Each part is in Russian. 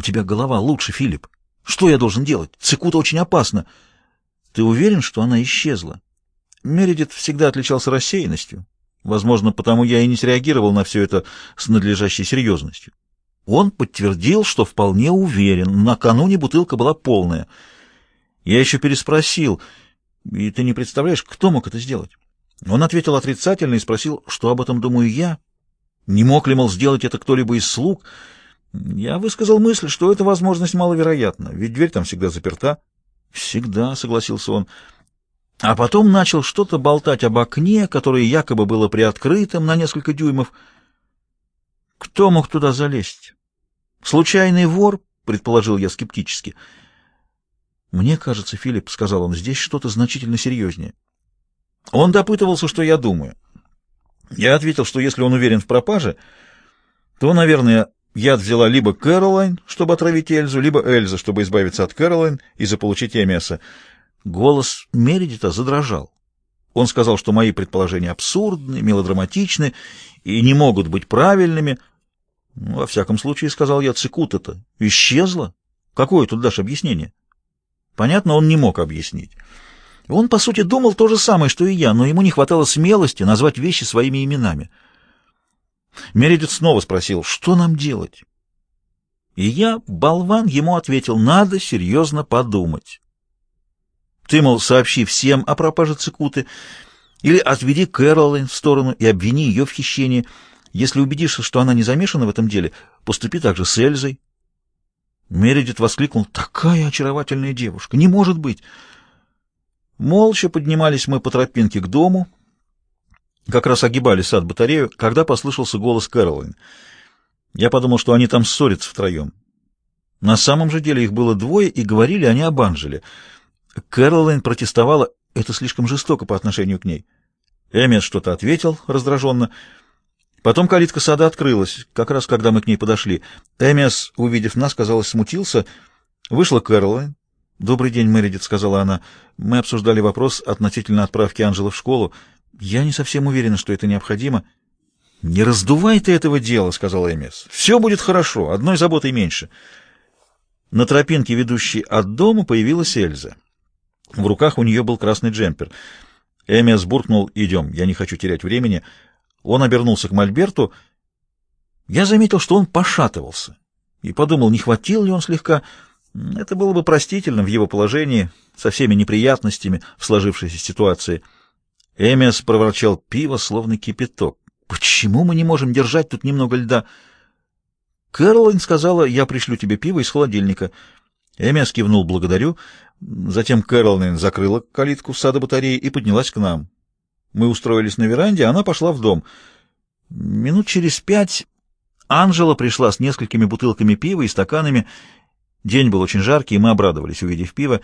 У тебя голова лучше, Филипп. Что я должен делать? Цикута очень опасна. Ты уверен, что она исчезла? Мередит всегда отличался рассеянностью. Возможно, потому я и не среагировал на все это с надлежащей серьезностью. Он подтвердил, что вполне уверен. Накануне бутылка была полная. Я еще переспросил, и ты не представляешь, кто мог это сделать? Он ответил отрицательно и спросил, что об этом думаю я. Не мог ли, мол, сделать это кто-либо из слуг? Я высказал мысль, что эта возможность маловероятна, ведь дверь там всегда заперта. Всегда, согласился он. А потом начал что-то болтать об окне, которое якобы было приоткрытым на несколько дюймов. Кто мог туда залезть? Случайный вор, предположил я скептически. Мне кажется, Филипп, сказал он, здесь что-то значительно серьезнее. Он допытывался, что я думаю. Я ответил, что если он уверен в пропаже, то, наверное, яд взяла либо Кэролайн, чтобы отравить Эльзу, либо Эльза, чтобы избавиться от Кэролайн и заполучить Эмиаса. Голос Мередита задрожал. Он сказал, что мои предположения абсурдны, мелодраматичны и не могут быть правильными. Ну, во всяком случае, сказал я, Цикута-то исчезла. Какое тут дашь объяснение? Понятно, он не мог объяснить. Он, по сути, думал то же самое, что и я, но ему не хватало смелости назвать вещи своими именами. Мередит снова спросил, что нам делать? И я, болван, ему ответил, надо серьезно подумать. Ты, мол, сообщи всем о пропаже Цикуты, или отведи Кэролайн в сторону и обвини ее в хищении. Если убедишься, что она не замешана в этом деле, поступи также с Эльзой. Мередит воскликнул, такая очаровательная девушка, не может быть! Молча поднимались мы по тропинке к дому, как раз огибали сад-батарею, когда послышался голос Кэролайн. Я подумал, что они там ссорятся втроем. На самом же деле их было двое, и говорили они об Анжеле. Кэролайн протестовала, это слишком жестоко по отношению к ней. Эммет что-то ответил раздраженно. Потом калитка сада открылась, как раз когда мы к ней подошли. Эмиас, увидев нас, казалось, смутился. Вышла Кэролайн, «Добрый день, Мэридит», — сказала она. «Мы обсуждали вопрос относительно отправки Анжелы в школу. Я не совсем уверена, что это необходимо». «Не раздувай ты этого дела», — сказал Эмис. «Все будет хорошо, одной заботой меньше». На тропинке, ведущей от дома, появилась Эльза. В руках у нее был красный джемпер. Эмис буркнул «Идем, я не хочу терять времени». Он обернулся к Мольберту. Я заметил, что он пошатывался, и подумал, не хватил ли он слегка... Это было бы простительно в его положении, со всеми неприятностями в сложившейся ситуации. Эмиас проворчал пиво, словно кипяток. «Почему мы не можем держать тут немного льда?» Кэролайн сказала, «Я пришлю тебе пиво из холодильника». Эмиас кивнул «благодарю». Затем Кэролайн закрыла калитку в сада батареи и поднялась к нам. Мы устроились на веранде, она пошла в дом. Минут через пять Анжела пришла с несколькими бутылками пива и стаканами, День был очень жаркий, и мы обрадовались, увидев пиво.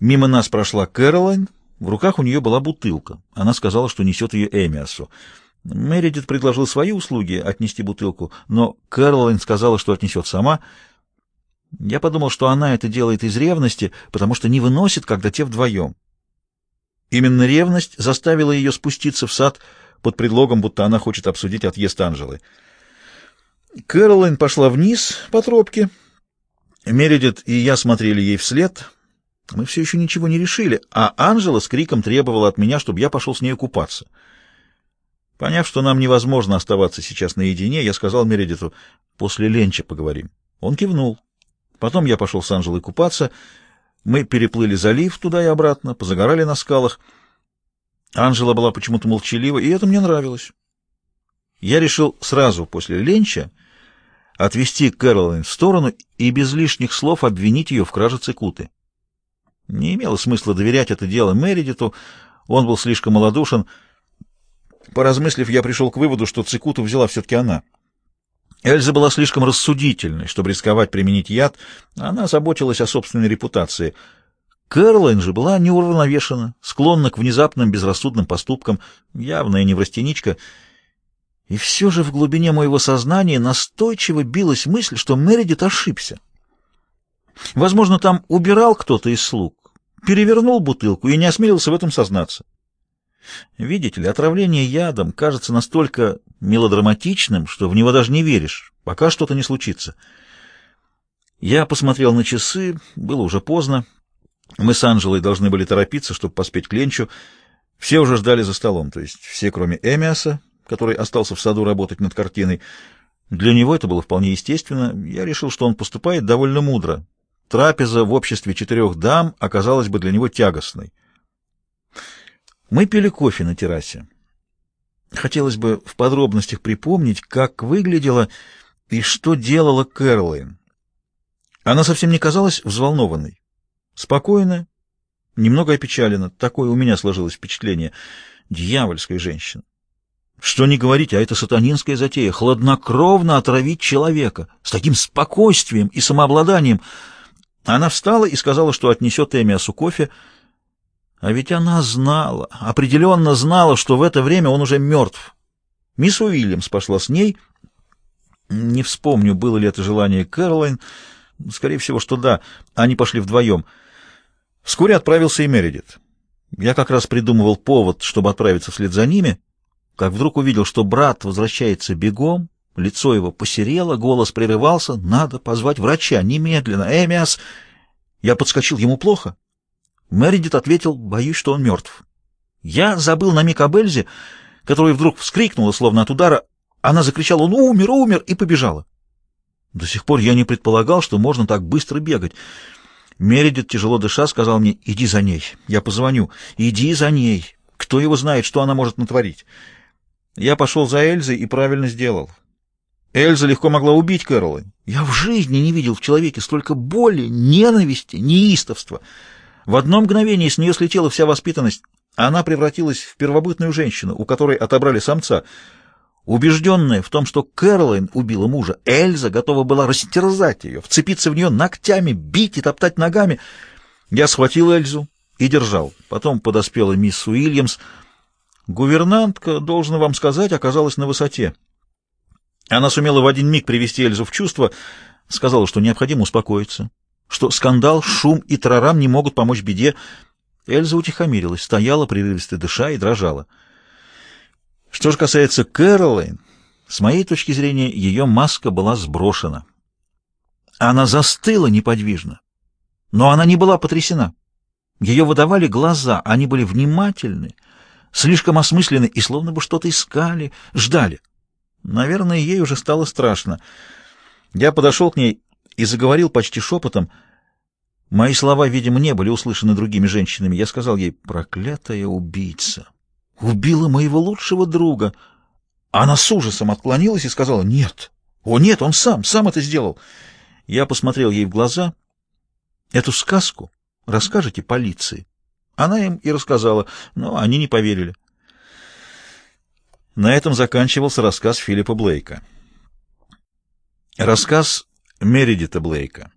Мимо нас прошла Кэролайн, в руках у нее была бутылка. Она сказала, что несет ее Эмиасу. Мередит предложил свои услуги отнести бутылку, но Кэролайн сказала, что отнесет сама. Я подумал, что она это делает из ревности, потому что не выносит, когда те вдвоем. Именно ревность заставила ее спуститься в сад под предлогом, будто она хочет обсудить отъезд Анжелы. Кэролайн пошла вниз по тропке, Мередит и я смотрели ей вслед. Мы все еще ничего не решили, а Анжела с криком требовала от меня, чтобы я пошел с ней купаться. Поняв, что нам невозможно оставаться сейчас наедине, я сказал Мередиту, после ленча поговорим. Он кивнул. Потом я пошел с Анжелой купаться. Мы переплыли залив туда и обратно, позагорали на скалах. Анжела была почему-то молчалива, и это мне нравилось. Я решил сразу после ленча отвести Кэролайн в сторону и без лишних слов обвинить ее в краже цикуты. Не имело смысла доверять это дело Мередиту, он был слишком малодушен. Поразмыслив, я пришел к выводу, что цикуту взяла все-таки она. Эльза была слишком рассудительной, чтобы рисковать применить яд, она заботилась о собственной репутации. Кэролайн же была неуравновешена, склонна к внезапным безрассудным поступкам, явная неврастеничка — и все же в глубине моего сознания настойчиво билась мысль, что Мередит ошибся. Возможно, там убирал кто-то из слуг, перевернул бутылку и не осмелился в этом сознаться. Видите ли, отравление ядом кажется настолько мелодраматичным, что в него даже не веришь, пока что-то не случится. Я посмотрел на часы, было уже поздно. Мы с Анжелой должны были торопиться, чтобы поспеть к ленчу. Все уже ждали за столом, то есть все, кроме Эмиаса, который остался в саду работать над картиной. Для него это было вполне естественно. Я решил, что он поступает довольно мудро. Трапеза в обществе четырех дам оказалась бы для него тягостной. Мы пили кофе на террасе. Хотелось бы в подробностях припомнить, как выглядела и что делала Кэролайн. Она совсем не казалась взволнованной. Спокойная, немного опечалена. Такое у меня сложилось впечатление. Дьявольская женщина. Что не говорить, а это сатанинская затея. Хладнокровно отравить человека. С таким спокойствием и самообладанием. Она встала и сказала, что отнесет Эмиасу кофе. А ведь она знала, определенно знала, что в это время он уже мертв. Мисс Уильямс пошла с ней. Не вспомню, было ли это желание Кэролайн. Скорее всего, что да. Они пошли вдвоем. Вскоре отправился и Мередит. Я как раз придумывал повод, чтобы отправиться вслед за ними, как вдруг увидел, что брат возвращается бегом, лицо его посерело, голос прерывался. «Надо позвать врача, немедленно! Эмиас!» Я подскочил, ему плохо. Мередит ответил, боюсь, что он мертв. Я забыл на миг об Эльзе, которая вдруг вскрикнула, словно от удара. Она закричала «Он умер, умер!» и побежала. До сих пор я не предполагал, что можно так быстро бегать. Мередит, тяжело дыша, сказал мне, иди за ней, я позвоню, иди за ней. Кто его знает, что она может натворить? Я пошел за Эльзой и правильно сделал. Эльза легко могла убить Кэролайн. Я в жизни не видел в человеке столько боли, ненависти, неистовства. В одно мгновение с нее слетела вся воспитанность. Она превратилась в первобытную женщину, у которой отобрали самца — Убежденная в том, что Кэролайн убила мужа, Эльза готова была растерзать ее, вцепиться в нее ногтями, бить и топтать ногами. Я схватил Эльзу и держал. Потом подоспела мисс Уильямс. Гувернантка, должен вам сказать, оказалась на высоте. Она сумела в один миг привести Эльзу в чувство, сказала, что необходимо успокоиться, что скандал, шум и трарам не могут помочь беде. Эльза утихомирилась, стояла, прерывисто дыша, и дрожала. Что же касается Кэролайн, с моей точки зрения, ее маска была сброшена. Она застыла неподвижно, но она не была потрясена. Ее выдавали глаза, они были внимательны, слишком осмысленны и словно бы что-то искали, ждали. Наверное, ей уже стало страшно. Я подошел к ней и заговорил почти шепотом. Мои слова, видимо, не были услышаны другими женщинами. Я сказал ей «проклятая убийца». Убила моего лучшего друга. Она с ужасом отклонилась и сказала «Нет». «О, нет, он сам, сам это сделал». Я посмотрел ей в глаза. «Эту сказку расскажете полиции». Она им и рассказала, но они не поверили. На этом заканчивался рассказ Филиппа Блейка. Рассказ Мередита Блейка.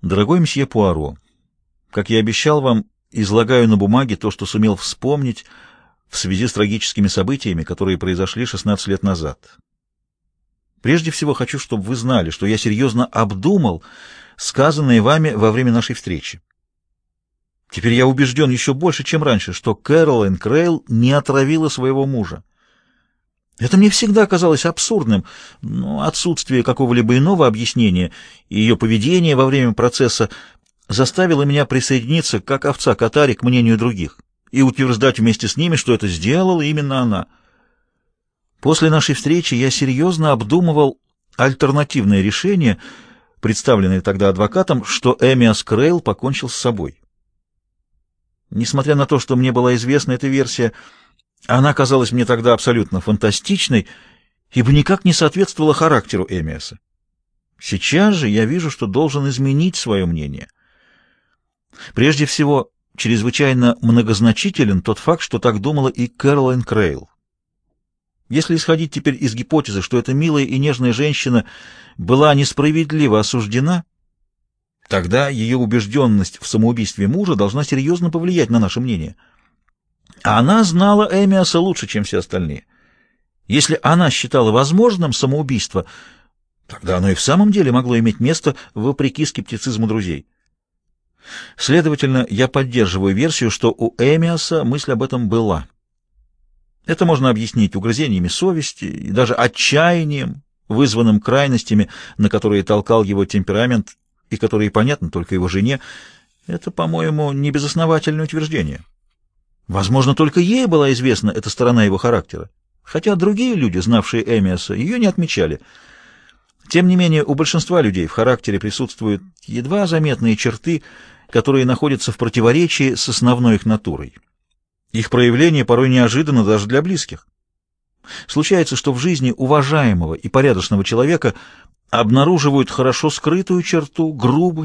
Дорогой мсье Пуаро, как я обещал вам, излагаю на бумаге то, что сумел вспомнить в связи с трагическими событиями, которые произошли 16 лет назад. Прежде всего хочу, чтобы вы знали, что я серьезно обдумал сказанное вами во время нашей встречи. Теперь я убежден еще больше, чем раньше, что Кэролайн Крейл не отравила своего мужа. Это мне всегда казалось абсурдным, но отсутствие какого-либо иного объяснения и ее поведение во время процесса заставила меня присоединиться, как овца Катари, к мнению других и утверждать вместе с ними, что это сделала именно она. После нашей встречи я серьезно обдумывал альтернативное решение, представленное тогда адвокатом, что Эмиас Крейл покончил с собой. Несмотря на то, что мне была известна эта версия, она казалась мне тогда абсолютно фантастичной, ибо никак не соответствовала характеру Эмиаса. Сейчас же я вижу, что должен изменить свое мнение. Прежде всего, чрезвычайно многозначителен тот факт, что так думала и Кэролайн Крейл. Если исходить теперь из гипотезы, что эта милая и нежная женщина была несправедливо осуждена, тогда ее убежденность в самоубийстве мужа должна серьезно повлиять на наше мнение. А она знала Эмиаса лучше, чем все остальные. Если она считала возможным самоубийство, тогда оно и в самом деле могло иметь место вопреки скептицизму друзей. Следовательно, я поддерживаю версию, что у Эмиаса мысль об этом была. Это можно объяснить угрызениями совести и даже отчаянием, вызванным крайностями, на которые толкал его темперамент и которые понятны только его жене, это, по-моему, не безосновательное утверждение. Возможно, только ей была известна эта сторона его характера, хотя другие люди, знавшие Эмиаса, ее не отмечали. Тем не менее, у большинства людей в характере присутствуют едва заметные черты, которые находятся в противоречии с основной их натурой. Их проявление порой неожиданно даже для близких. Случается, что в жизни уважаемого и порядочного человека обнаруживают хорошо скрытую черту, грубость,